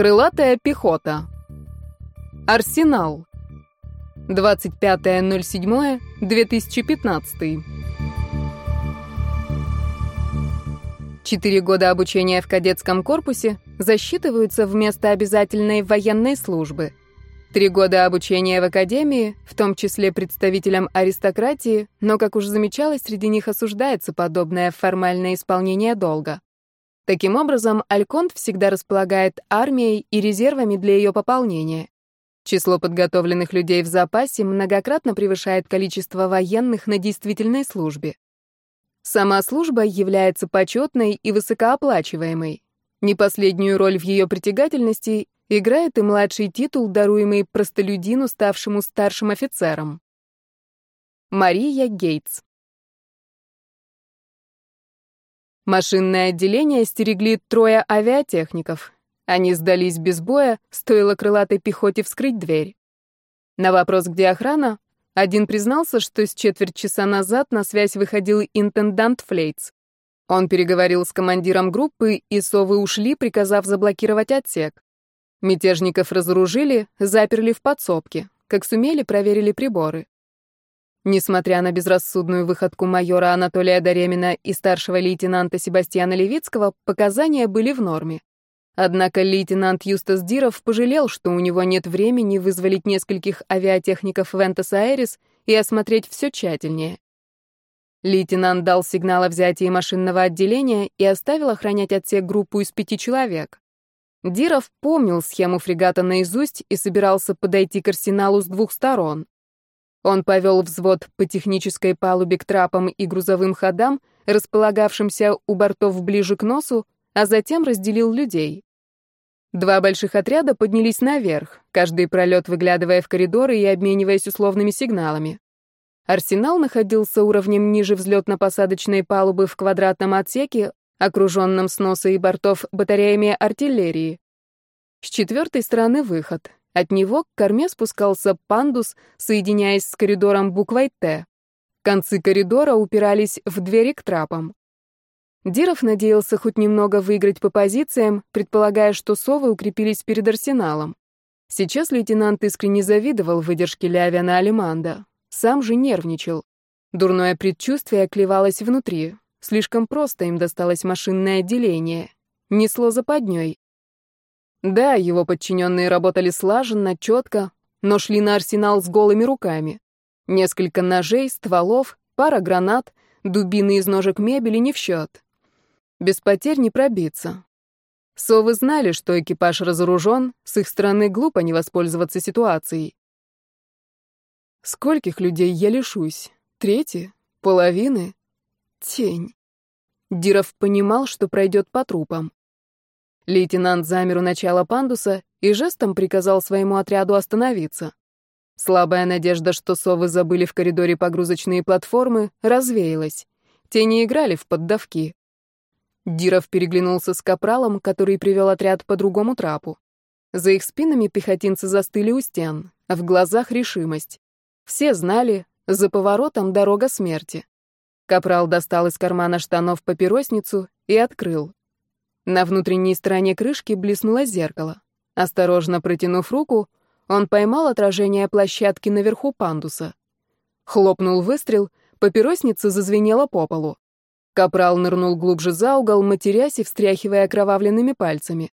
Крылатая пехота. Арсенал. 25.07.2015. Четыре года обучения в кадетском корпусе засчитываются вместо обязательной военной службы. Три года обучения в академии, в том числе представителям аристократии, но, как уже замечалось, среди них осуждается подобное формальное исполнение долга. Таким образом, Альконт всегда располагает армией и резервами для ее пополнения. Число подготовленных людей в запасе многократно превышает количество военных на действительной службе. Сама служба является почетной и высокооплачиваемой. Не последнюю роль в ее притягательности играет и младший титул, даруемый простолюдину, ставшему старшим офицером. Мария Гейтс Машинное отделение стерегли трое авиатехников. Они сдались без боя, стоило крылатой пехоте вскрыть дверь. На вопрос, где охрана, один признался, что с четверть часа назад на связь выходил интендант Флейтс. Он переговорил с командиром группы, и совы ушли, приказав заблокировать отсек. Мятежников разоружили, заперли в подсобке. Как сумели, проверили приборы. Несмотря на безрассудную выходку майора Анатолия Даремина и старшего лейтенанта Себастьяна Левицкого, показания были в норме. Однако лейтенант Юстас Диров пожалел, что у него нет времени вызволить нескольких авиатехников Вентас-Аэрис и осмотреть все тщательнее. Лейтенант дал сигнал о взятии машинного отделения и оставил охранять отсек группу из пяти человек. Диров помнил схему фрегата наизусть и собирался подойти к арсеналу с двух сторон. Он повел взвод по технической палубе к трапам и грузовым ходам, располагавшимся у бортов ближе к носу, а затем разделил людей. Два больших отряда поднялись наверх, каждый пролет выглядывая в коридоры и обмениваясь условными сигналами. Арсенал находился уровнем ниже взлетно-посадочной палубы в квадратном отсеке, окруженном с носа и бортов батареями артиллерии. С четвертой стороны выход. От него к корме спускался пандус, соединяясь с коридором буквой «Т». Концы коридора упирались в двери к трапам. Диров надеялся хоть немного выиграть по позициям, предполагая, что совы укрепились перед арсеналом. Сейчас лейтенант искренне завидовал выдержке Лявина Алиманда. Сам же нервничал. Дурное предчувствие оклевалось внутри. Слишком просто им досталось машинное отделение. Несло западней. Да, его подчиненные работали слаженно, четко, но шли на арсенал с голыми руками. Несколько ножей, стволов, пара гранат, дубины из ножек мебели не в счет. Без потерь не пробиться. Совы знали, что экипаж разоружен, с их стороны глупо не воспользоваться ситуацией. Скольких людей я лишусь? Трети? Половины? Тень. Диров понимал, что пройдет по трупам. Лейтенант замер у начала пандуса и жестом приказал своему отряду остановиться. Слабая надежда, что совы забыли в коридоре погрузочные платформы, развеялась. Тени играли в поддавки. Диров переглянулся с капралом, который привел отряд по другому трапу. За их спинами пехотинцы застыли у стен, а в глазах решимость. Все знали, за поворотом дорога смерти. Капрал достал из кармана штанов папиросницу и открыл. На внутренней стороне крышки блеснуло зеркало. Осторожно протянув руку, он поймал отражение площадки наверху пандуса. Хлопнул выстрел, папиросница зазвенела по полу. Капрал нырнул глубже за угол, матерясь и встряхивая окровавленными пальцами.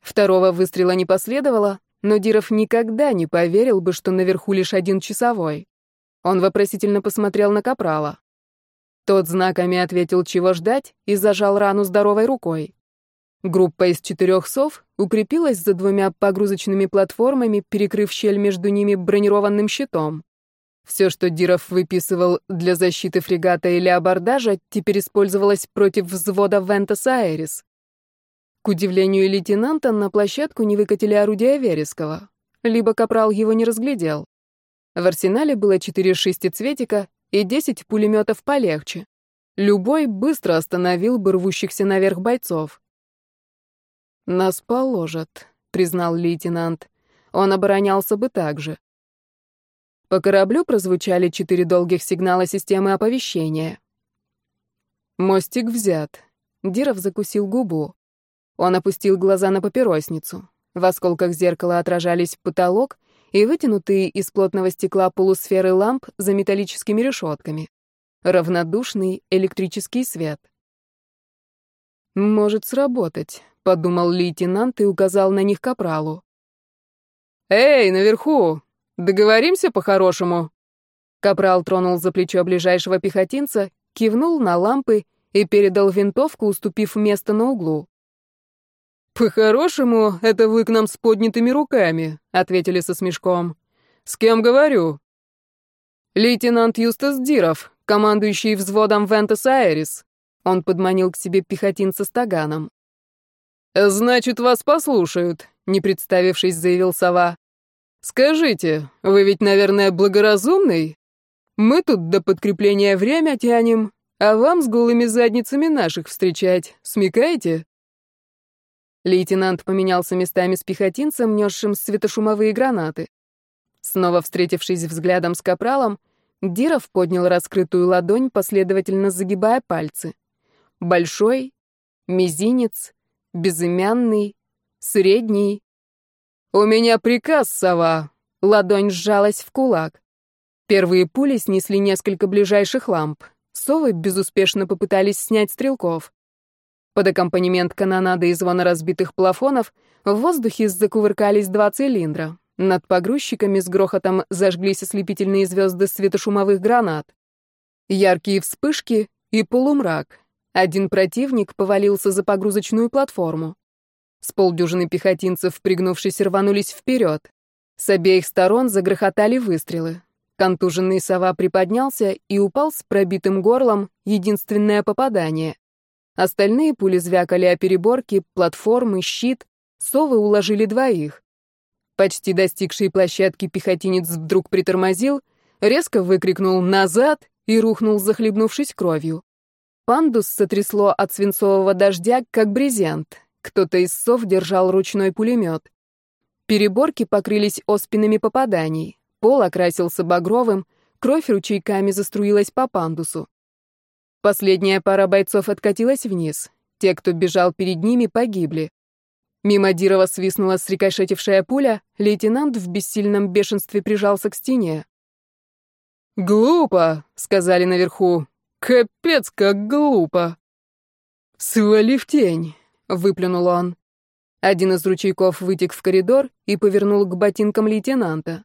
Второго выстрела не последовало, но Диров никогда не поверил бы, что наверху лишь один часовой. Он вопросительно посмотрел на Капрала. Тот знаками ответил, чего ждать, и зажал рану здоровой рукой. Группа из четырех сов укрепилась за двумя погрузочными платформами, перекрыв щель между ними бронированным щитом. Все, что Диров выписывал для защиты фрегата или абордажа, теперь использовалось против взвода Вентас Айрис. К удивлению лейтенанта, на площадку не выкатили орудия Вереского. Либо Капрал его не разглядел. В арсенале было четыре шестицветика и десять пулеметов полегче. Любой быстро остановил бы рвущихся наверх бойцов. «Нас положат», — признал лейтенант. Он оборонялся бы так же. По кораблю прозвучали четыре долгих сигнала системы оповещения. Мостик взят. Диров закусил губу. Он опустил глаза на папиросницу. В осколках зеркала отражались потолок и вытянутые из плотного стекла полусферы ламп за металлическими решетками. Равнодушный электрический свет. «Может сработать», — подумал лейтенант и указал на них капралу. «Эй, наверху! Договоримся по-хорошему?» Капрал тронул за плечо ближайшего пехотинца, кивнул на лампы и передал винтовку, уступив место на углу. «По-хорошему, это вы к нам с поднятыми руками», — ответили со смешком. «С кем говорю?» «Лейтенант Юстас Диров, командующий взводом Вентес Айрис». Он подманил к себе пехотинца с таганом. «Значит, вас послушают», — не представившись, заявил сова. «Скажите, вы ведь, наверное, благоразумный? Мы тут до подкрепления время тянем, а вам с голыми задницами наших встречать. Смекаете?» Лейтенант поменялся местами с пехотинцем, несшим светошумовые гранаты. Снова встретившись взглядом с капралом, Диров поднял раскрытую ладонь, последовательно загибая пальцы. Большой, мизинец, безымянный, средний. «У меня приказ, сова!» Ладонь сжалась в кулак. Первые пули снесли несколько ближайших ламп. Совы безуспешно попытались снять стрелков. Под аккомпанемент канонады и звона разбитых плафонов в воздухе закувыркались два цилиндра. Над погрузчиками с грохотом зажглись ослепительные звезды светошумовых гранат. Яркие вспышки и полумрак. Один противник повалился за погрузочную платформу. С полдюжины пехотинцев, пригнувшись, рванулись вперед. С обеих сторон загрохотали выстрелы. Контуженный сова приподнялся и упал с пробитым горлом, единственное попадание. Остальные пули звякали о переборки, платформы, щит. Совы уложили двоих. Почти достигший площадки пехотинец вдруг притормозил, резко выкрикнул «назад» и рухнул, захлебнувшись кровью. Пандус сотрясло от свинцового дождя, как брезент. Кто-то из сов держал ручной пулемет. Переборки покрылись оспинами попаданий. Пол окрасился багровым, кровь ручейками заструилась по пандусу. Последняя пара бойцов откатилась вниз. Те, кто бежал перед ними, погибли. Мимо Дирова свистнула срикошетившая пуля, лейтенант в бессильном бешенстве прижался к стене. «Глупо», — сказали наверху. «Капец, как глупо!» «Свали в тень», — выплюнул он. Один из ручейков вытек в коридор и повернул к ботинкам лейтенанта.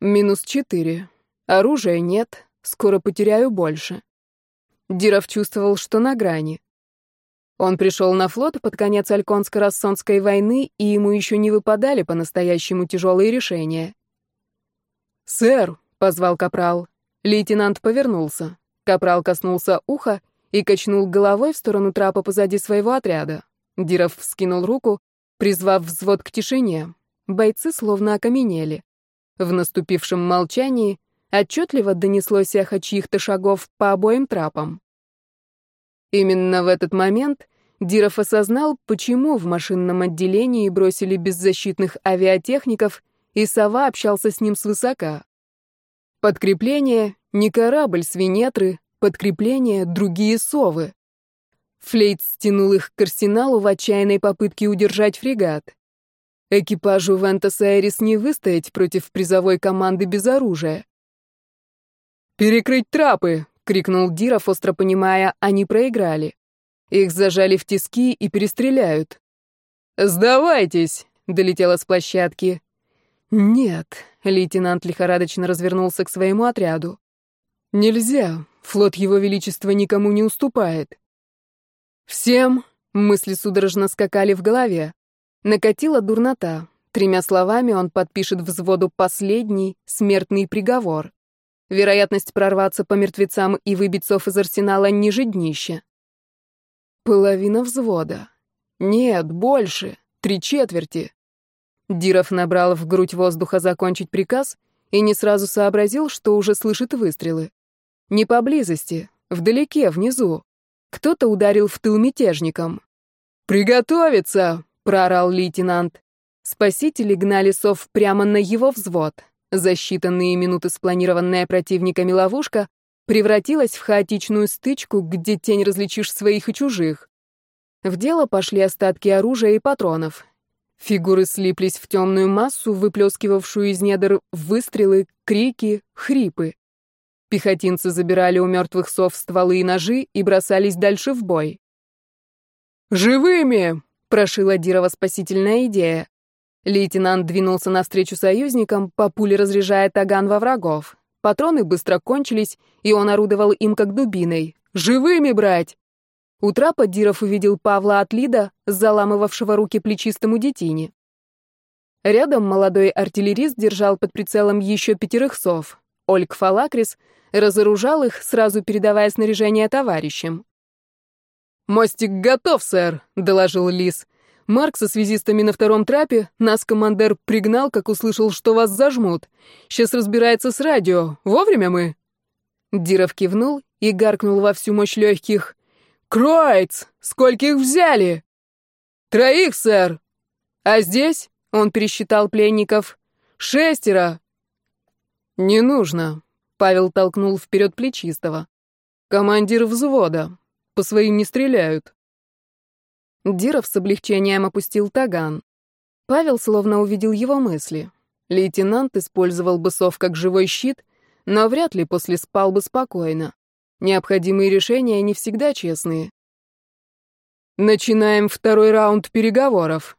«Минус четыре. Оружия нет. Скоро потеряю больше». Диров чувствовал, что на грани. Он пришел на флот под конец Альконско-Рассонской войны, и ему еще не выпадали по-настоящему тяжелые решения. «Сэр», — позвал капрал. Лейтенант повернулся. Капрал коснулся уха и качнул головой в сторону трапа позади своего отряда. Диров вскинул руку, призвав взвод к тишине. Бойцы словно окаменели. В наступившем молчании отчетливо донеслось эхо чьих-то шагов по обоим трапам. Именно в этот момент Диров осознал, почему в машинном отделении бросили беззащитных авиатехников, и Сова общался с ним свысока. Подкрепление — не корабль с Венетры, подкрепление — другие совы. Флейт стянул их к арсеналу в отчаянной попытке удержать фрегат. Экипажу Вентас Айрис не выстоять против призовой команды без оружия. «Перекрыть трапы!» — крикнул Диров, остро понимая, они проиграли. Их зажали в тиски и перестреляют. «Сдавайтесь!» — долетело с площадки. «Нет», — лейтенант лихорадочно развернулся к своему отряду. «Нельзя, флот Его Величества никому не уступает». «Всем?» — мысли судорожно скакали в голове. Накатила дурнота. Тремя словами он подпишет взводу последний смертный приговор. Вероятность прорваться по мертвецам и выбить сов из арсенала ниже днища. Половина взвода. Нет, больше. Три четверти. Диров набрал в грудь воздуха закончить приказ и не сразу сообразил, что уже слышит выстрелы. Не поблизости, вдалеке, внизу. Кто-то ударил в тыл мятежникам. «Приготовиться!» — проорал лейтенант. Спасители гнали сов прямо на его взвод. За считанные минуты спланированная противниками ловушка превратилась в хаотичную стычку, где тень различишь своих и чужих. В дело пошли остатки оружия и патронов. Фигуры слиплись в темную массу, выплескивавшую из недр выстрелы, крики, хрипы. Пехотинцы забирали у мертвых сов стволы и ножи и бросались дальше в бой. «Живыми!» — прошила Дирова спасительная идея. Лейтенант двинулся навстречу союзникам, по пуле разряжая таган во врагов. Патроны быстро кончились, и он орудовал им как дубиной. «Живыми брать!» У трапа увидел Павла Атлида, заламывавшего руки плечистому детине. Рядом молодой артиллерист держал под прицелом еще пятерых сов. Ольг Фалакрис разоружал их, сразу передавая снаряжение товарищам. «Мостик готов, сэр», — доложил Лис. «Марк со связистами на втором трапе, нас командир пригнал, как услышал, что вас зажмут. Сейчас разбирается с радио. Вовремя мы?» Диров кивнул и гаркнул во всю мощь легких. «Кроиц! Скольких взяли?» «Троих, сэр!» «А здесь?» — он пересчитал пленников. «Шестеро!» «Не нужно», — Павел толкнул вперед плечистого. «Командир взвода. По своим не стреляют». Диров с облегчением опустил таган. Павел словно увидел его мысли. Лейтенант использовал бы сов как живой щит, но вряд ли после спал бы спокойно. Необходимые решения не всегда честные. «Начинаем второй раунд переговоров»,